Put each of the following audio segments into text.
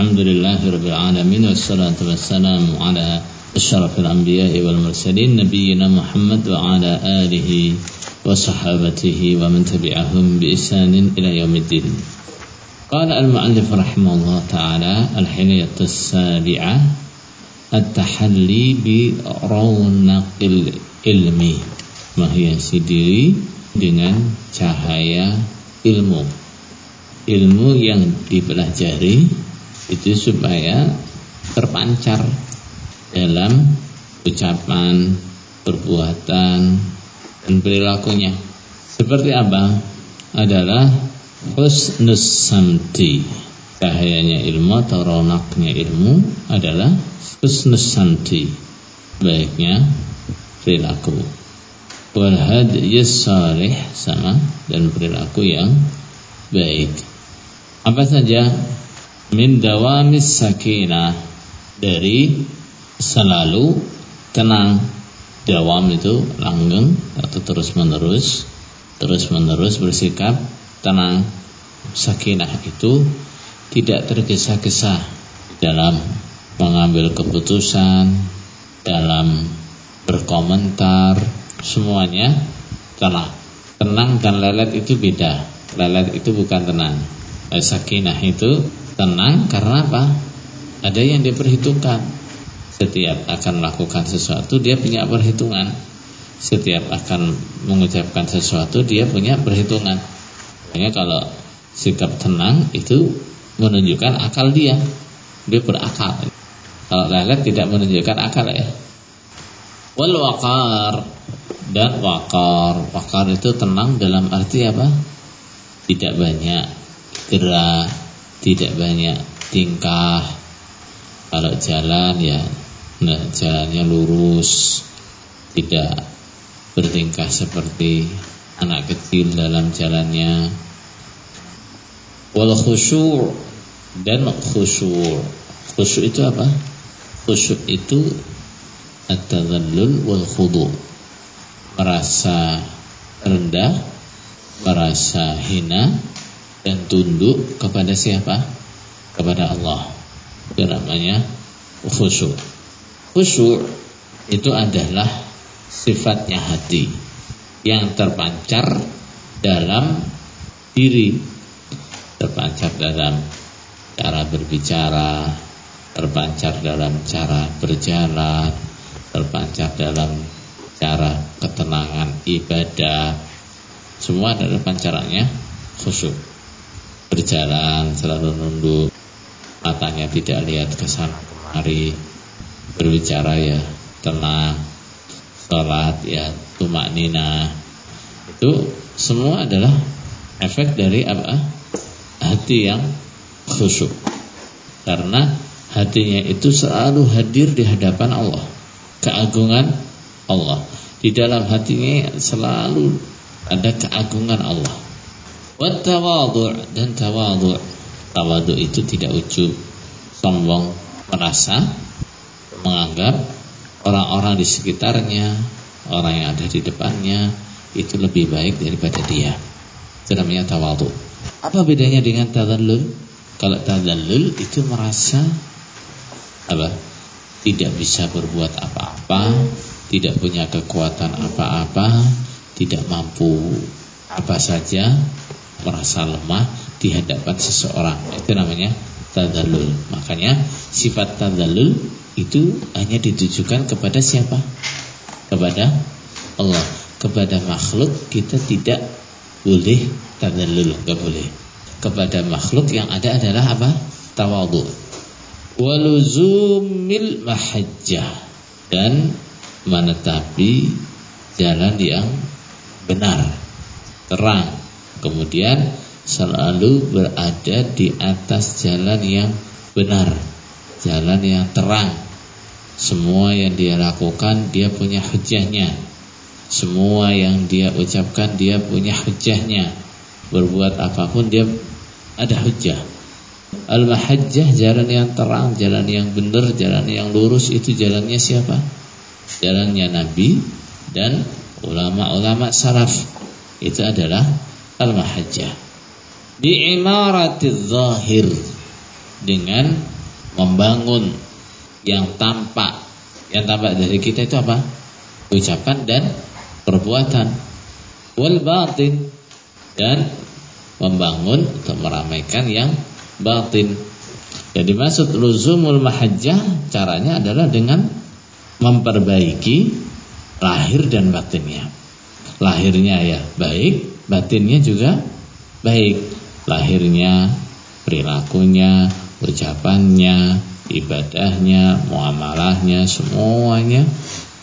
Alhamdulillahirrabbilalamin Wassalatu wassalamu ala Ashrafil anbiya wal mursalin Nabiina Muhammad wa ala alihi Wa sahabatihi Wa man tabi'ahum bi isanin ila yaumiddin Qala al-mu'allif rahimahullah ta'ala Al-hinayat as-sabi'ah At-tahalli bi rawnaqil ilmi. Menghiasi diri dengan cahaya ilmu. Ilmu yang dipelajari itu supaya terpancar dalam ucapan, perbuatan, dan perilakunya. Seperti apa? Adalah husnus samti. Cahayanya ilmu atau ronaknya ilmu adalah husnus samti. Baiknya perilaku. Wal hadiyus sama dan perilaku yang baik. Apa saja min dawamis sakinah dari selalu tenang. Dawam itu langgeng atau terus menerus terus menerus bersikap tenang. Sakinah itu tidak tergesa-gesa dalam mengambil keputusan dalam berkomentar semuanya tenang. Tenang dan lelet itu beda. Lelet itu bukan tenang. Sakinah itu tenang karena apa? Ada yang diperhitungkan. Setiap akan melakukan sesuatu dia punya perhitungan. Setiap akan mengucapkan sesuatu dia punya perhitungan. Makanya kalau sikap tenang itu menunjukkan akal dia. Dia berakal. Kalau lelet tidak menunjukkan akal ya. Wal wakar dan wakar. Wakar itu tenang dalam arti apa? Tidak banyak gerak tidak banyak tingkah. Kalau jalan ya nah jalannya lurus tidak bertingkah seperti anak kecil dalam jalannya. Wal khusyur dan khusyur. Khusyuk itu apa? Khusyuk itu at-tadhallul wal khudu. Merasa rendah merasa hina dan tunduk kepada siapa? Kepada Allah. Itu namanya khusyuk. Khusyuk itu adalah sifatnya hati yang terpancar dalam diri, terpancar dalam cara berbicara, terpancar dalam cara berjalan, terpancar dalam cara ketenangan ibadah. Semua adalah pancarannya khusyuk berjalan selalu nunduk. Matanya tidak lihat ke sana kemari. Berbicara ya tenang. Sholat ya tumak nina. Itu semua adalah efek dari apa? Hati yang khusyuk. Karena hatinya itu selalu hadir di hadapan Allah. Keagungan Allah. Di dalam hatinya selalu ada keagungan Allah Wattawadhu' dan tawadhu'. Tawadhu' itu tidak ujub, sombong, merasa, menganggap orang-orang di sekitarnya, orang yang ada di depannya itu lebih baik daripada dia. Itu namanya tawadhu'. Apa bedanya dengan tadallul? Kalau tadallul itu merasa apa? Tidak bisa berbuat apa-apa, tidak punya kekuatan apa-apa, tidak mampu apa saja, merasa lemah di hadapan seseorang. Itu namanya tadallul. Makanya sifat tadallul itu hanya ditujukan kepada siapa? Kepada Allah. Kepada makhluk kita tidak boleh tadallul, enggak boleh. Kepada makhluk yang ada adalah apa? Tawadhu. Waluzumil mahajjah dan menetapi jalan yang benar, terang, Kemudian selalu berada di atas jalan yang benar, jalan yang terang. Semua yang dia lakukan dia punya hujahnya. Semua yang dia ucapkan dia punya hujahnya. Berbuat apa pun dia ada hujah. Al-mahajjah jalan yang terang, jalan yang benar, jalan yang lurus itu jalannya siapa? Jalannya Nabi dan ulama-ulama salaf. Itu adalah al-mahajjah bi imaratiz zahir dengan membangun yang tampak. Yang tampak dari kita itu apa? Ucapan dan perbuatan. Wal batin dan membangun atau meramaikan yang batin. Jadi maksud luzumul mahajjah caranya adalah dengan memperbaiki lahir dan batinnya. Lahirnya ya baik, batinnya juga baik. Lahirnya, perilakunya, ucapannya, ibadahnya, muamalahnya, semuanya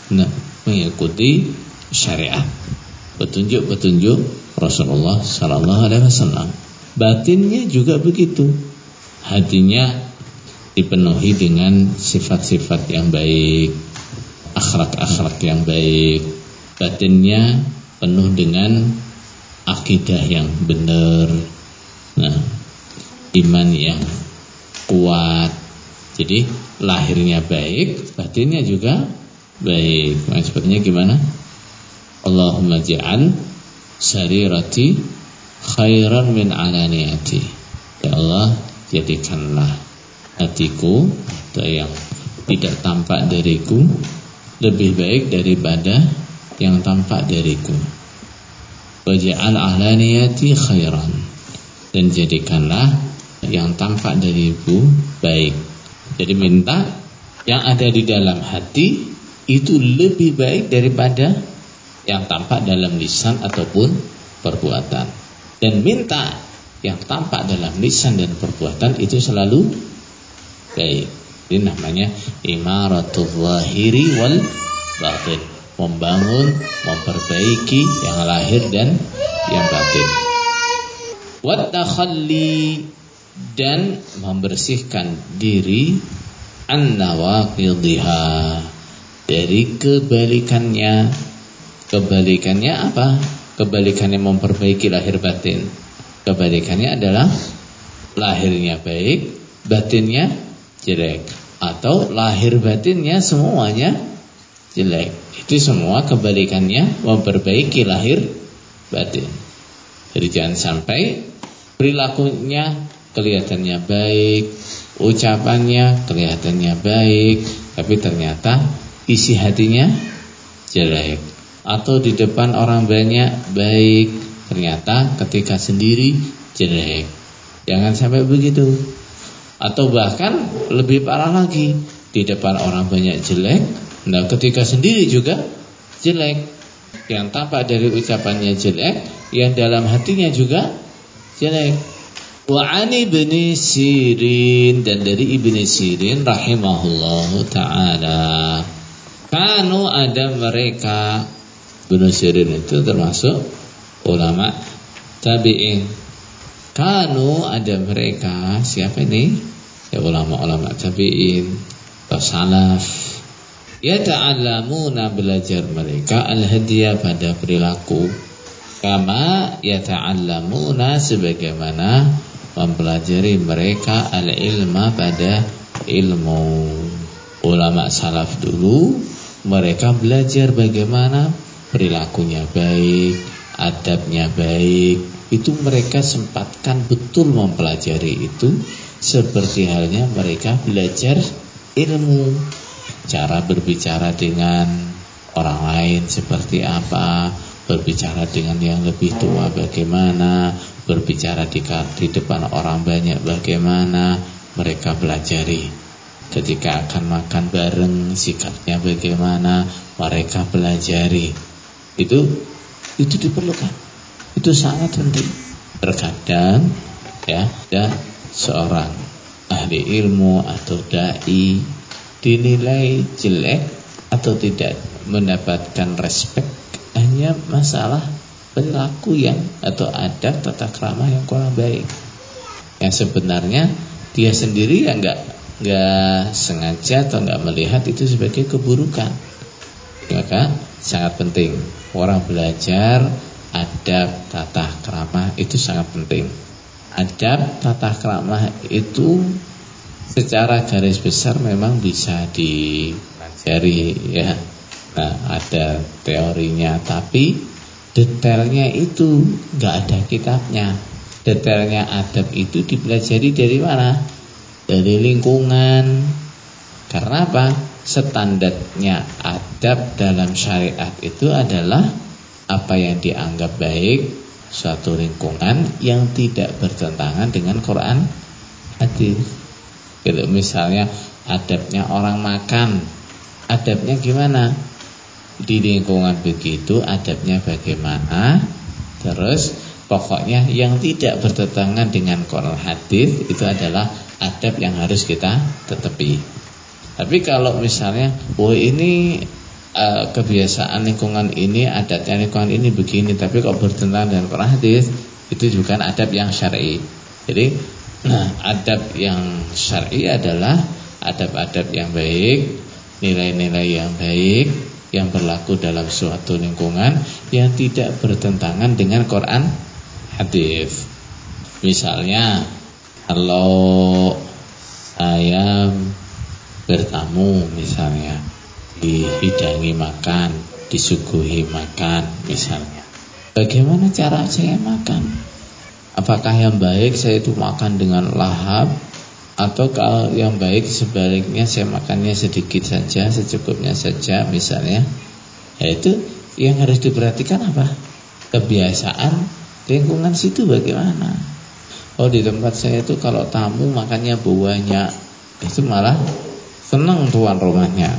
nah, mengikuti syariat. Petunjuk-petunjuk Rasulullah sallallahu alaihi wasallam. Batinnya juga begitu. Hatinya dipenuhi dengan sifat-sifat yang baik, akhlak-akhlak yang baik. Batinnya penuh dengan akidah yang benar. Nah, iman yang kuat. Jadi lahirnya baik, batinnya juga baik. Maksudnya gimana? Allahumma ja'al sarirati khairan min alaniyati. Ya Allah, jadikanlah hatiku atau yang tidak tampak dariku lebih baik daripada yang tampak dariku. Waj'al alaniyati khairan dan jadikanlah yang tampak dari ibu baik. Jadi minta yang ada di dalam hati itu lebih baik daripada yang tampak dalam lisan ataupun perbuatan. Dan minta yang tampak dalam lisan dan perbuatan itu selalu baik. Ini namanya imaratul zahiri wal batin. Membangun, memperbaiki yang lahir dan yang batin. Wat takhalli dan membersihkan diri an nawaqidha dari kebalikannya. Kebalikannya apa? Kebalikannya memperbaiki lahir batin. Kebalikannya adalah lahirnya baik batinnya jelek. Atau lahir batinnya semuanya jelek itu semua kebalikannya memperbaiki lahir batin jadi jangan sampai perilakunya kelihatannya baik, ucapannya kelihatannya baik, tapi ternyata isi hatinya jelek. Atau di depan orang banyak baik, ternyata ketika sendiri jelek. Jangan sampai begitu. Atau bahkan lebih parah lagi, di depan orang banyak jelek, nah ketika sendiri juga jelek. Yang tampak dari ucapannya jelek, yang dalam hatinya juga jelek. Wa ani Sirin dan dari ibni Sirin rahimahullahu taala. Kanu ada mereka Ibnu Sirin itu termasuk ulama tabi'in. Kanu ada mereka siapa ini? Ya ulama-ulama tabi'in atau salaf. Ya ta'allamuna belajar mereka al-hadiyah pada perilaku kama ya ta'allamuna sebagaimana mempelajari mereka al-ilma pada ilmu. Ulama salaf dulu mereka belajar bagaimana perilakunya baik, adabnya baik. Itu mereka sempatkan betul mempelajari itu seperti halnya mereka belajar ilmu. Cara berbicara dengan orang lain seperti apa, berbicara dengan yang lebih tua bagaimana, berbicara di, di depan orang banyak bagaimana mereka belajari ketika akan makan bareng sikapnya bagaimana mereka pelajari. Itu itu diperlukan. Itu sangat penting. Terkadang ya dan seorang ahli ilmu atau dai dinilai jelek atau tidak mendapatkan respect hanya masalah perilaku yang atau adab tata krama yang kurang baik. Yang sebenarnya dia sendiri yang nggak nggak sengaja atau nggak melihat itu sebagai keburukan. Maka sangat penting orang belajar adab tata krama itu sangat penting. Adab tata krama itu secara garis besar memang bisa dipelajari ya. Nah, ada teorinya tapi detailnya itu nggak ada kitabnya. Detailnya adab itu dipelajari dari mana? dari lingkungan. Karena apa? Standarnya adab dalam syariat itu adalah apa yang dianggap baik suatu lingkungan yang tidak bertentangan dengan Quran hadis. Gitu, misalnya adabnya orang makan, adabnya gimana? Di lingkungan begitu adabnya bagaimana? Terus pokoknya yang tidak bertentangan dengan Quran hadis itu adalah adab yang harus kita tetapi. Tapi kalau misalnya, oh ini uh, kebiasaan lingkungan ini, adatnya lingkungan ini begini, tapi kok bertentangan dengan Quran hadis, itu juga adab yang syar'i. Jadi adab yang syar'i adalah adab-adab yang baik, nilai-nilai yang baik yang berlaku dalam suatu lingkungan yang tidak bertentangan dengan Quran hadis. Misalnya kalau saya bertamu misalnya dihidangi makan, disuguhi makan misalnya. Bagaimana cara saya makan? Apakah yang baik saya itu makan dengan lahap atau kalau yang baik sebaliknya saya makannya sedikit saja, secukupnya saja misalnya. Ya itu yang harus diperhatikan apa? Kebiasaan Lingkungan situ bagaimana? Oh di tempat saya itu kalau tamu makannya banyak Itu malah senang tuan rumahnya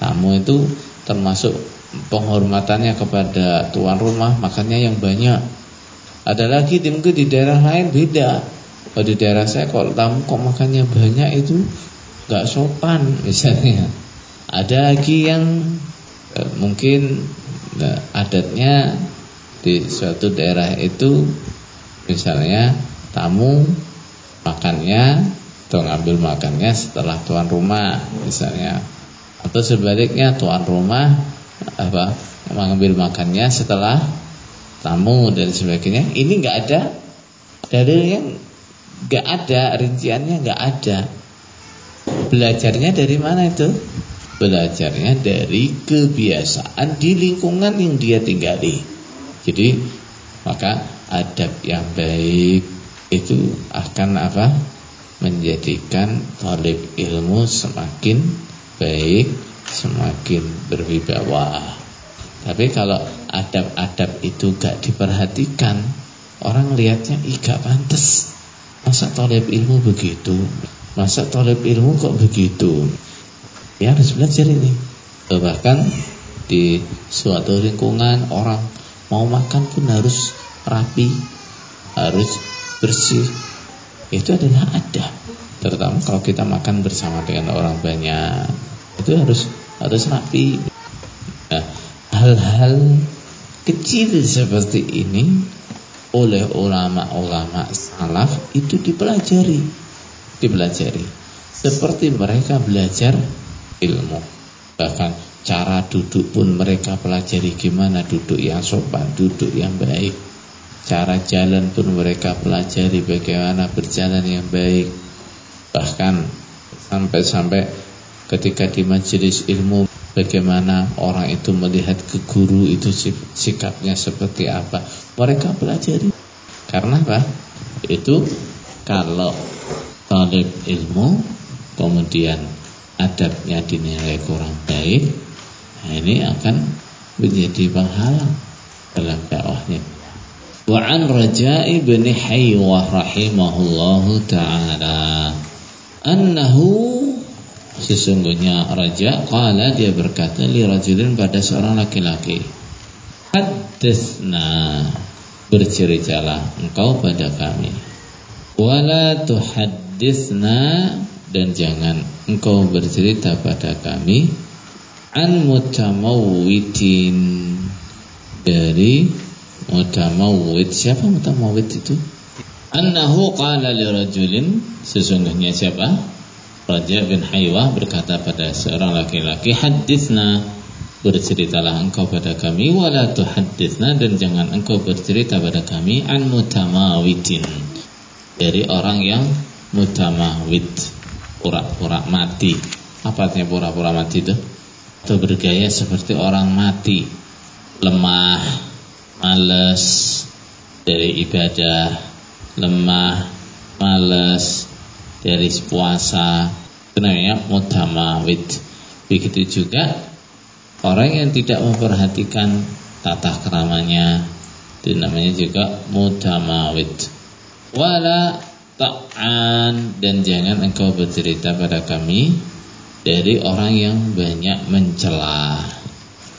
Tamu itu termasuk penghormatannya kepada tuan rumah Makannya yang banyak. Ada lagi mungkin di daerah lain beda. Kalau di daerah saya kalau tamu kok makannya banyak itu Gak sopan misalnya. Ada lagi yang eh, mungkin eh, adatnya di suatu daerah itu misalnya tamu makannya atau ngambil makannya setelah tuan rumah misalnya atau sebaliknya tuan rumah apa mengambil makannya setelah tamu dan sebagainya. Ini nggak ada dalilnya nggak ada rinciannya nggak ada. Belajarnya dari mana itu? Belajarnya dari kebiasaan di lingkungan yang dia tinggali. Jadi maka adab yang baik itu akan apa? menjadikan talib ilmu semakin baik, semakin berwibawa. Tapi kalau adab-adab itu gak diperhatikan, orang lihatnya ih gak pantas. Masa talib ilmu begitu? Masa talib ilmu kok begitu? Ya harus belajar ini. Bahkan di suatu lingkungan orang Mau makan pun harus rapi, harus bersih. Itu adalah adab. Terutama kalau kita makan bersama dengan orang banyak, itu harus harus rapi. Nah, hal-hal kecil seperti ini oleh ulama-ulama salaf itu dipelajari, dipelajari. Seperti mereka belajar ilmu. Bahkan Cara duduk pun mereka pelajari gimana duduk yang sopan, duduk yang baik. Cara jalan pun mereka pelajari bagaimana berjalan yang baik. Bahkan sampai-sampai ketika di majelis ilmu bagaimana orang itu melihat ke guru itu sikapnya seperti apa. Mereka pelajari. Karena apa? Itu kalau talib ilmu kemudian adabnya dinilai kurang baik Nah, ini akan menjadi penghalang dalam dakwahnya. Wa an Raja'i bin Haywah rahimahullahu taala annahu sesungguhnya Raja qala dia berkata li rajulin pada seorang laki-laki. Haddatsna berceritalah engkau pada kami. Wala tuhadditsna dan jangan engkau bercerita pada kami. An mutamawwitin dari mutamawwit siapa mutamawwit itu annahu qala li rajulin sesungguhnya siapa? Raja bin Haywah berkata pada seorang laki-laki hadithna berceritalah engkau pada kami wala tuhadditsna dan jangan engkau bercerita pada kami an mutamawitin. Dari orang yang mutamawit pura-pura mati. Apa artinya pura-pura mati itu? Atau bergaya seperti orang mati, lemah, males dari ibadah, lemah, males dari puasa. Itu namanya mutamawid begitu juga orang yang tidak memperhatikan tata keramanya. Itu namanya juga mutamawid wala ta'an. Dan jangan engkau bercerita pada kami dari orang yang banyak mencela.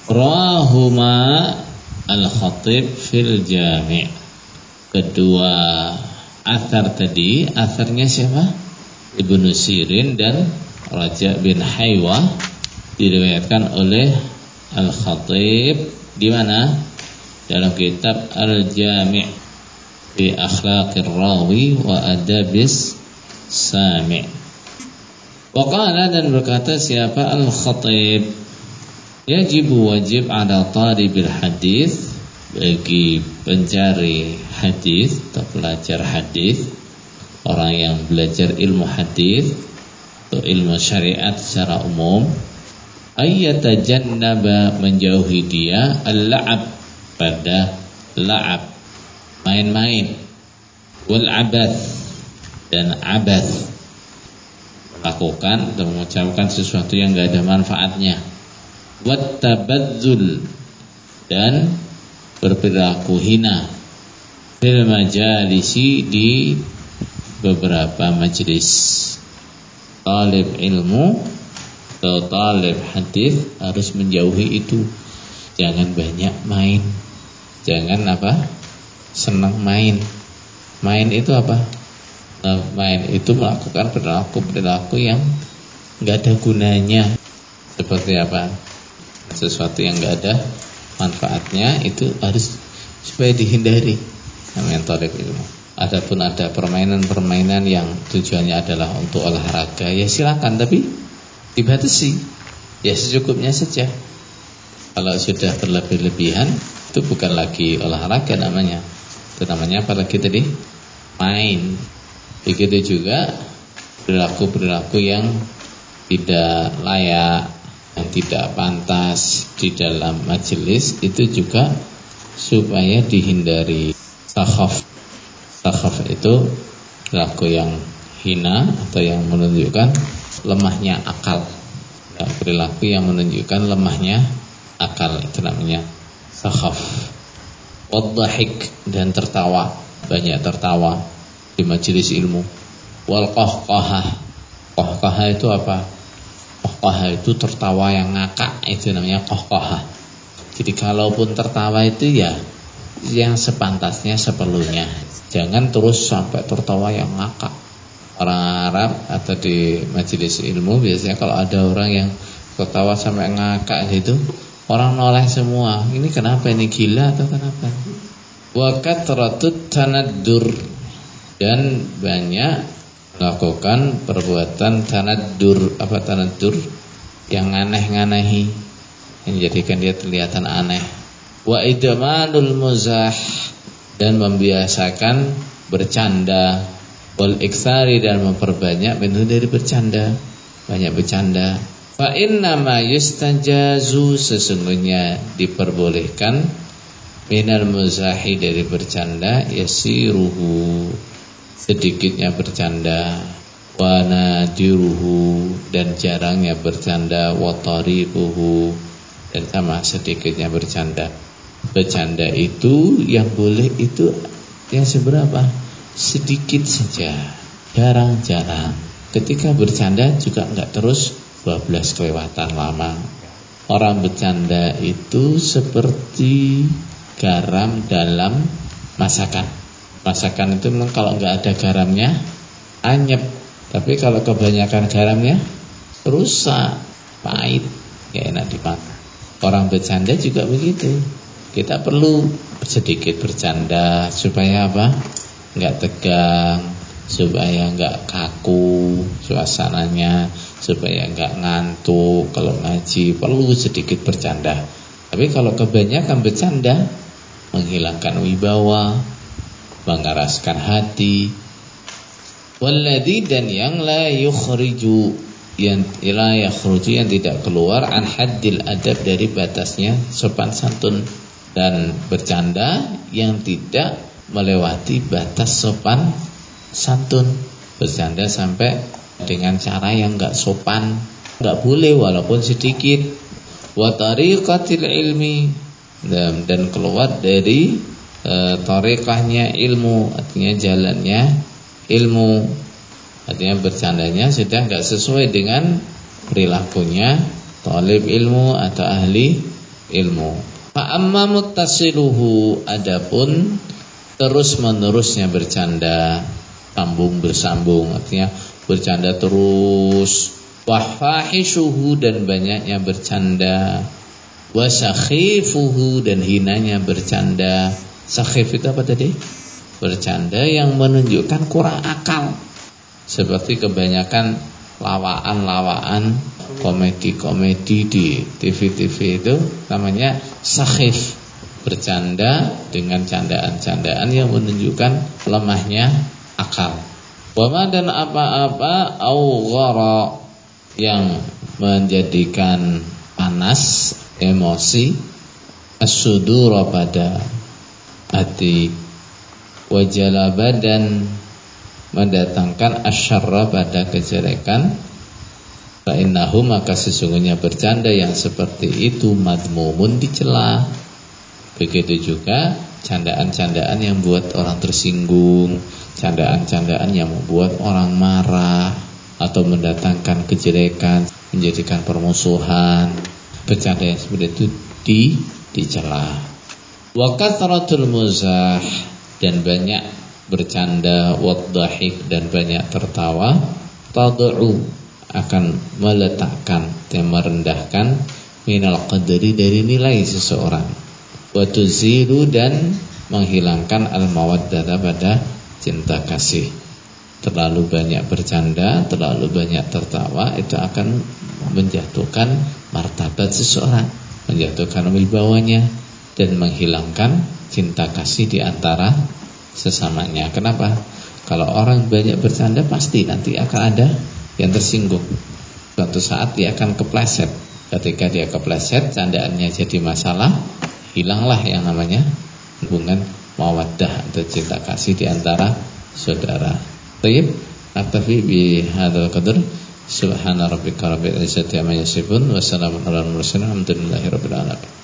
Rahuma al-khatib fil jami' kedua asar tadi asarnya siapa? Ibnu Sirin dan Raja bin Haywa diriwayatkan oleh Al-Khatib. Di mana? Dalam kitab Al-Jami' fi Akhlaqir Rawi wa Adabis Sami' Waqala dan berkata siapa Al-Khatib? Yajibu wajib ada talibil hadis bagi pencari hadis atau pelajar hadis orang yang belajar ilmu hadis atau ilmu syariat secara umum ayyatajannaba menjauhi dia al-la'ab pada la'ab main-main wal abath dan abath lakukan atau mengucapkan sesuatu yang enggak ada manfaatnya wat tabadzul dan berperilaku hina. Fil majalisi di beberapa majelis talib ilmu atau talib hadis harus menjauhi itu. Jangan banyak main. Jangan apa? Senang main. Main itu apa? Nah, main itu melakukan perilaku perilaku yang nggak ada gunanya. Seperti apa? Sesuatu yang nggak ada manfaatnya itu harus supaya dihindari namanya talib ilmu. Adapun ada permainan-permainan yang tujuannya adalah untuk olahraga, ya silakan tapi dibatasi. Ya secukupnya saja. Kalau sudah berlebih-lebihan itu bukan lagi olahraga namanya. Itu namanya apa lagi tadi? Main. Begitu juga perilaku-perilaku yang tidak layak yang tidak pantas di dalam majelis itu juga supaya dihindari. Sakhaf. Sakhaf itu perilaku yang hina atau yang menunjukkan lemahnya akal. Ya, perilaku yang menunjukkan lemahnya akal itu namanya sakhaf. Wadhahik dan tertawa. Banyak tertawa di majelis ilmu. Wal qahqahah qahqahah itu apa Kohkoha itu tertawa yang ngakak itu namanya kohkoha. Jadi kalaupun tertawa itu ya yang sepantasnya seperlunya. Jangan terus sampai tertawa yang ngakak. Orang Arab atau di majelis ilmu biasanya kalau ada orang yang tertawa sampai ngakak itu orang noleh semua. Ini kenapa ini gila atau kenapa? Wakat ratut tanadur dan banyak melakukan perbuatan tanadur apa tanadur yang aneh-anehi menjadikan dia kelihatan aneh. Wa idmanul muzah dan membiasakan bercanda. Wal iksari dan memperbanyak minum dari bercanda. Banyak bercanda. Fa inna ma yustajazu sesungguhnya diperbolehkan minal muzahi dari bercanda yasiruhu sedikitnya bercanda wana diruhu dan jarangnya bercanda wataribuhu dan sama sedikitnya bercanda. Bercanda itu yang boleh itu yang seberapa? Sedikit saja jarang-jarang. Ketika bercanda juga enggak terus 12 kelewatan lama. Orang bercanda itu seperti garam dalam masakan Masakan itu memang kalau nggak ada garamnya anyep, tapi kalau kebanyakan garamnya rusak, pahit, nggak enak dimakan. Orang bercanda juga begitu. Kita perlu sedikit bercanda supaya apa? Nggak tegang, supaya nggak kaku suasananya, supaya nggak ngantuk kalau ngaji. Perlu sedikit bercanda. Tapi kalau kebanyakan bercanda menghilangkan wibawa, mengeraskan hati walladhi dan yang la yukhriju yang la yakhruju yang tidak keluar an haddil adab dari batasnya sopan santun dan bercanda yang tidak melewati batas sopan santun bercanda sampai dengan cara yang enggak sopan, enggak boleh walaupun sedikit. Wa tariqatil ilmi dan keluar dari e, tariqahnya ilmu, artinya jalannya ilmu. Artinya bercandanya sudah enggak sesuai dengan perilakunya talib ilmu atau ahli ilmu. Fa amma muttasiluhu adapun terus menerusnya bercanda sambung bersambung artinya bercanda terus wafahishuhu dan banyaknya bercanda wasakhifuhu dan hinanya bercanda sakhif itu apa tadi? Bercanda yang menunjukkan kurang akal. Seperti kebanyakan lawaan-lawaan komedi-komedi di TV-TV itu namanya sakhif. Bercanda dengan candaan-candaan yang menunjukkan lemahnya akal. Wama dan apa-apa awghara yang menjadikan panas emosi as-sudura pada hati wajalaba dan mendatangkan asyarra pada kejelekan fa innahu maka sesungguhnya bercanda yang seperti itu madmumun dicela begitu juga candaan-candaan yang buat orang tersinggung candaan-candaan yang membuat orang marah atau mendatangkan kejelekan, menjadikan permusuhan. Bercanda yang seperti itu di dicela. Wa kathratul muzah dan banyak bercanda wadhahik dan banyak tertawa tad'u akan meletakkan dan merendahkan minal qadri dari nilai seseorang. Wa tuzilu dan menghilangkan al-mawaddata pada cinta kasih terlalu banyak bercanda, terlalu banyak tertawa itu akan menjatuhkan martabat seseorang, menjatuhkan wibawanya dan menghilangkan cinta kasih di antara sesamanya. Kenapa? Kalau orang banyak bercanda pasti nanti akan ada yang tersinggung. Suatu saat dia akan kepleset. Ketika dia kepleset, candaannya jadi masalah, hilanglah yang namanya hubungan mawaddah atau cinta kasih di antara saudara. Baik, aktafi bi hadzal qadar. Subhana rabbika rabbil izzati amma yasifun wa salamun alal mursalin. Alhamdulillahirabbil alamin.